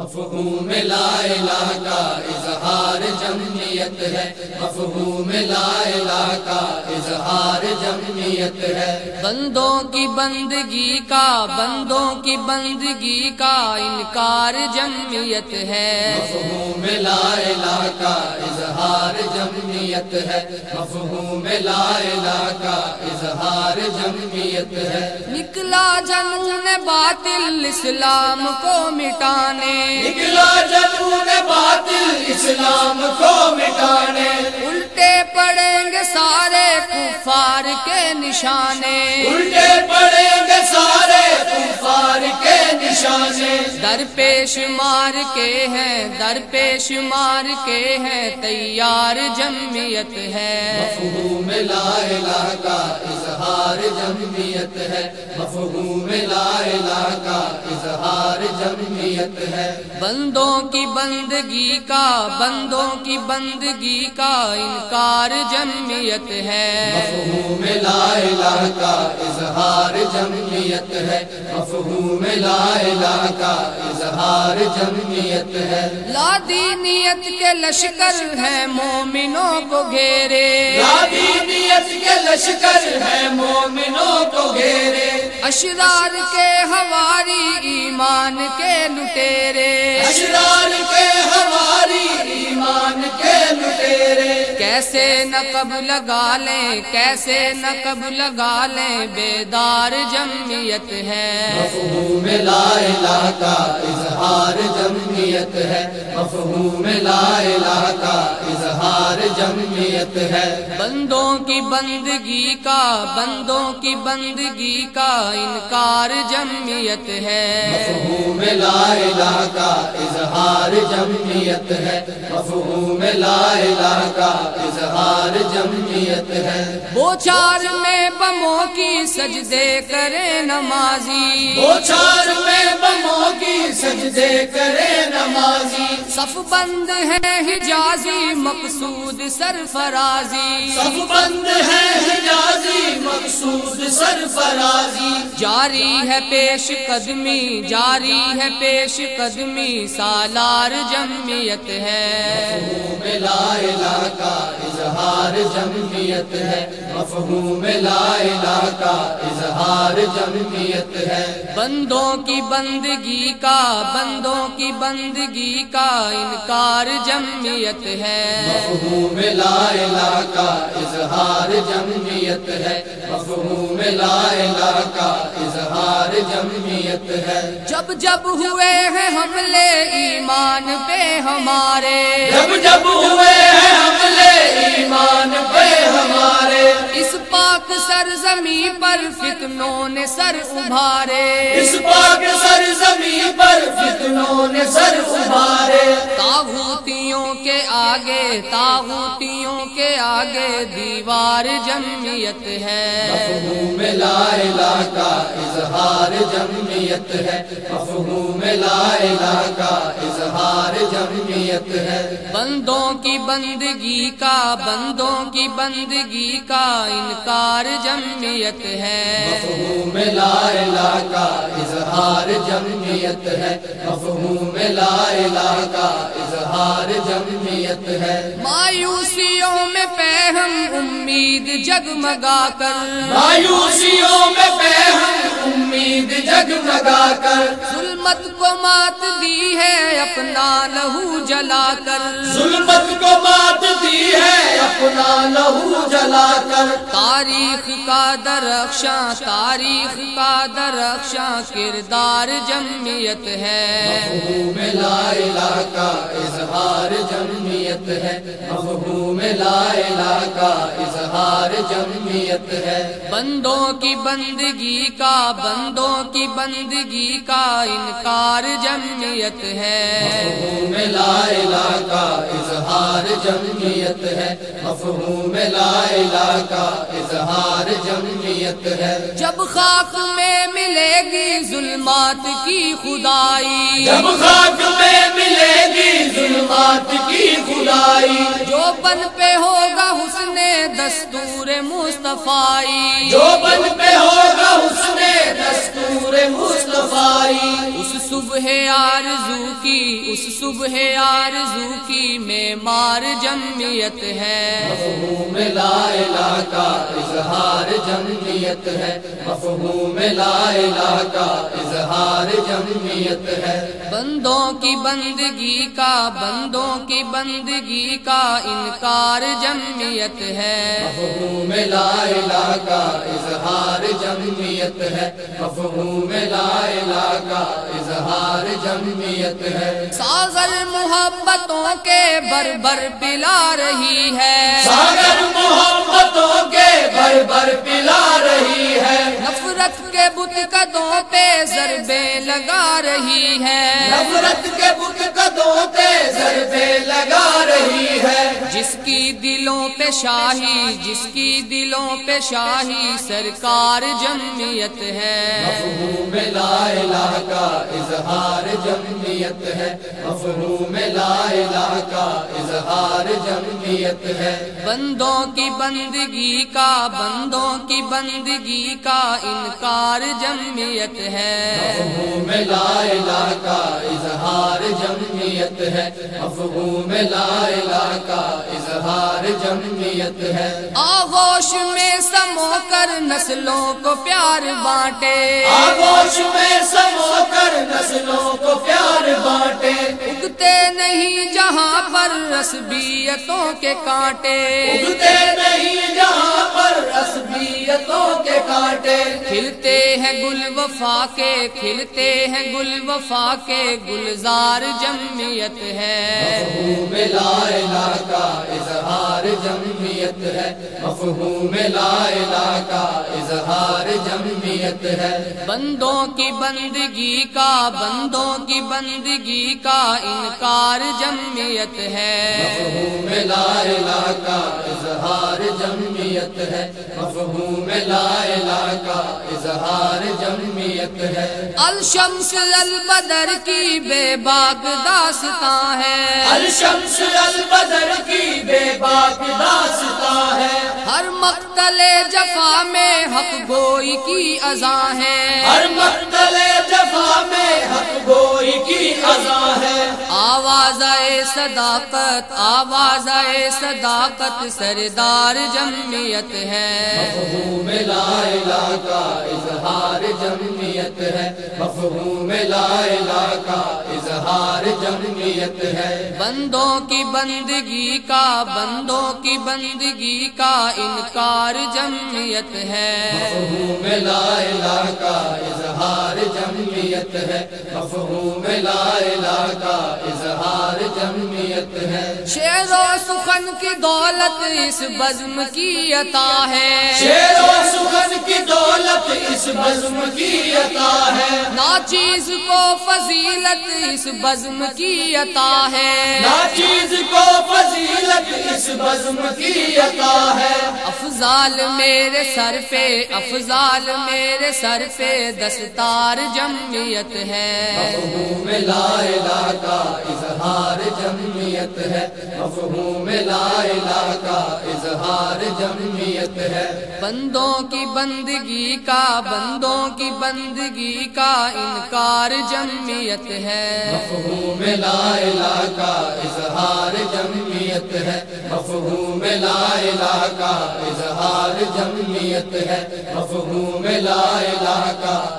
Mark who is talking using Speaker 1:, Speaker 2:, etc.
Speaker 1: مفہوم لا الہ کا اظہار جمعیت ہے۔ مفہوم لا الہ کا اظہار جمعیت ہے۔
Speaker 2: بندوں کی بندگی کا، بندوں کی بندگی کا انکار جمعیت ہے۔
Speaker 1: مفہوم لا الہ کا اظہار جمعیت ہے۔ مفہوم لا الہ کا اظہار جمعیت ہے۔
Speaker 2: نکلا جنون باطل اسلام کو مٹانے
Speaker 1: نکلا جنون باطل اسلام کو مٹانے۔
Speaker 2: الٹے پڑیں گے سارے کفار کے نشانے۔
Speaker 1: الٹے پڑیں گے سارے کفار کے
Speaker 2: در پیش مار کے ہیں در پیش مار کے ہیں تیار جمعیت ہے۔
Speaker 1: مفہوم لا الہ کا اظہار جمعیت ہے۔ مفہوم لا الہ کا اظہار جمعیت ہے۔
Speaker 2: بندوں کی بندگی کا بندوں کی بندگی کا انکار جمعیت ہے۔
Speaker 1: مفہوم لا الہ کا اظہار جمعیت ہے۔ مفہوم لا الہ کا اظہار جمعیت ہے۔
Speaker 2: لا دینیت کے لشکر ہے مومنوں کو گھیرے۔
Speaker 1: دینیت کے لشکر ہے مومنوں کو گھیرے۔
Speaker 2: اشرار کے ہواری ایمان کے لٹیرے۔
Speaker 1: اشرار کے ہماری ایمان کے
Speaker 2: کیسے نقب لگا لیں کیسے نقب لگا لیں بیدار جمعیت ہے۔
Speaker 1: مفہوم لا الہ کا اظہار جمعیت ہے۔ مفہوم لا الہ کا اظہار جمعیت ہے۔
Speaker 2: بندوں کی بندگی کا بندوں کی بندگی کا انکار جمعیت ہے۔
Speaker 1: مفہوم لا الہ کا اظہار جمعیت ہے۔ مفہوم لا الہ کا اظہار جمعیت ہے۔
Speaker 2: بوچار میں بموں کی سجدے کرے نمازی۔
Speaker 1: چار میں بموں کی سجدے کرے نمازی۔
Speaker 2: صف بند ہے حجازی مقصود سرفرازی۔
Speaker 1: سب بند ہے حجازی مقصود سرفرازی۔
Speaker 2: جاری ہے پیش قدمی جاری ہے پیش قدمی سالار جمعیت ہے۔
Speaker 1: جمعیت ہے۔ مفہوم لا الہ کا اظہار جمعیت ہے۔
Speaker 2: بندوں کی بندگی کا بندوں کی بندگی کا انکار جمعیت ہے۔
Speaker 1: مفہوم لا الہ کا اظہار جمعیت ہے۔ مفہوم لا الہ کا اظہار جمعیت ہے۔
Speaker 2: جب جب ہوئے ہیں حملے ایمان پہ ہمارے۔
Speaker 1: جب جب ہوئے ہیں حملے ایمان پہ ہمارے۔
Speaker 2: اس پاک سرزمی پر فتنوں نے سر ابھارے۔
Speaker 1: اس پاک سرزمین پر فتنوں نے سر ابھارے۔
Speaker 2: تاغوتیوں کے آگے تاغوتیوں کے آگے دیوار جمعیت ہے۔
Speaker 1: مفہوم لا الہ کا اظہار جمعیت ہے۔ مفہوم لا الہ کا اظہار جمعیت ہے۔
Speaker 2: بندوں کی بندگی کا بندوں کی بندگی کا انکار جمعیت ہے۔
Speaker 1: مفہوم لا الہ اظہار جمعیت ہے مفہوم لا الہ کا اظہار جمعیت ہے۔
Speaker 2: مایوسیوں میں پہم امید جگمگا کر۔
Speaker 1: مایوسیوں میں پہم امید جگمگا کر۔
Speaker 2: کو مات دی ہے اپنا لہو جلا کر۔
Speaker 1: ظلمت کو مات دی ہے اپنا لہو جلا کر۔
Speaker 2: تاریخ کا درخشاں تاریخ کا درخشاں کردار جمعیت ہے۔
Speaker 1: مفہوم لا الہ جمعیت ہے مفہوم لا الہ کا اظہار جمعیت ہے۔
Speaker 2: بندوں کی بندگی کا، بندوں کی بندگی کا انکار جمعیت ہے۔
Speaker 1: مفہوم لا الہ کا جمعیت ہے مفہوم لا الہ کا اظہار جمعیت ہے۔
Speaker 2: جب خاک میں ملے گی ظلمات کی خدائی۔
Speaker 1: جب خاک میں ملے گی ظلمات کی خدائی۔
Speaker 2: جو بن پہ ہوگا حسن دستور مصطفی۔
Speaker 1: جو بن پہ ہوگا حسن دستور مصطفی
Speaker 2: اس صبح آرزو کی اس صبح آرزو کی میں مار جمعیت ہے۔
Speaker 1: مفہوم لا الہ کا اظہار جمعیت ہے۔ مفہوم لا الہ کا اظہار جمعیت ہے۔
Speaker 2: بندوں کی بندگی کا بندوں کی بندگی کا انکار جمعیت ہے۔
Speaker 1: مفہوم لا الہ کا اظہار جمعیت ہے۔ مفہوم لا الہ کا اظہار جمعیت ہے۔
Speaker 2: ساغر محبتوں کے بر بر پلا رہی ہے۔
Speaker 1: ساگر محبتوں کے بر بر پلا رہی ہے۔
Speaker 2: نفرت کے بت قدوں پہ ضربے لگا رہی ہے۔
Speaker 1: نفرت کے بت قدوں پہ ضربے لگا رہی ہے۔
Speaker 2: جس کی دلوں پہ شاہی جس کی دلوں پہ شاہی سرکار جمعیت ہے۔
Speaker 1: مفہوم لا الہ کا اظہار جمعیت ہے۔ مفہوم لا الہ کا اظہار جمعیت ہے۔
Speaker 2: بندوں کی بندگی کا بندوں کی بندگی کا انکار جمعیت ہے۔
Speaker 1: مفہوم لا الہ کا اظہار جمعیت ہے۔ مفہوم لا الہ کا اظہار جمعیت ہے۔
Speaker 2: آغوش میں سمو کر نسلوں کو پیار بانٹے۔
Speaker 1: آگوش میں سمو کر نسلوں کو پیار بانٹے۔
Speaker 2: اگتے نہیں جہاں پر رسبیتوں کے کانٹے۔
Speaker 1: اگتے نہیں جہاں پر رسبیتوں کے کانٹے۔
Speaker 2: کھلتے ہیں گل وفا کے کھلتے ہیں گل وفا کے۔ گلزار جمعیت ہے۔
Speaker 1: مفہوم لا الہ کا جمعیت ہے، مفہوم لا الہ کا اظہار جمعیت ہے۔
Speaker 2: بندوں کی بندگی کا، بندوں کی بندگی کا انکار جمعیت ہے۔
Speaker 1: مفہوم لا الہ کا اظہار جمعیت ہے۔ مفہوم لا الہ کا اظہار جمعیت ہے۔
Speaker 2: الشمس البدر کی بے باک داستان ہے
Speaker 1: الشمس البدر کی بے باک
Speaker 2: ہر مقتل جفا میں حق گوئی کی ازاں ہے۔
Speaker 1: ہر مقتل جفا میں حق گوئی کی ازاں ہے۔
Speaker 2: آواز صداقت آواز صداقت سردار جمعیت ہے۔
Speaker 1: مفہوم لا الہ کا اظہار جمعیت ہے مفہوم لا الہ کا اظہار جمعیت ہے۔
Speaker 2: بندوں کی بندگی کا بندوں کی بندگی کا انکار جمعیت ہے۔
Speaker 1: مفہوم لا الہ کا اظہار جمعیت ہے مفہوم لا الہ کا اظہار جمعیت ہے۔
Speaker 2: شیر و سخن کی دولت اس بزم کی عطا ہے۔
Speaker 1: شیر و سخن کی دولت اس بزم کی عطا ہے۔
Speaker 2: ناچیز کو فضیلت اس بزم کی عطا ہے۔
Speaker 1: ناچیز کو فضیلت اس بزم کی عطا ہے۔
Speaker 2: افضال میرے سر پہ افضال میرے سر پہ دستار جمعیت ہے۔
Speaker 1: مفہوم لا الہ کا اظہار جمعیت ہے۔ مفہوم لا الہ کا اظہار جمعیت ہے۔
Speaker 2: بندوں کی بندگی کا بندوں کی بندگی کا انکار جمعیت ہے۔
Speaker 1: مفہوم لا الہ کا اظہار جمعیت ہے۔ مفہوم لا الہ کا اظہار جمعیت ہے۔ مفہوم لا الہ کا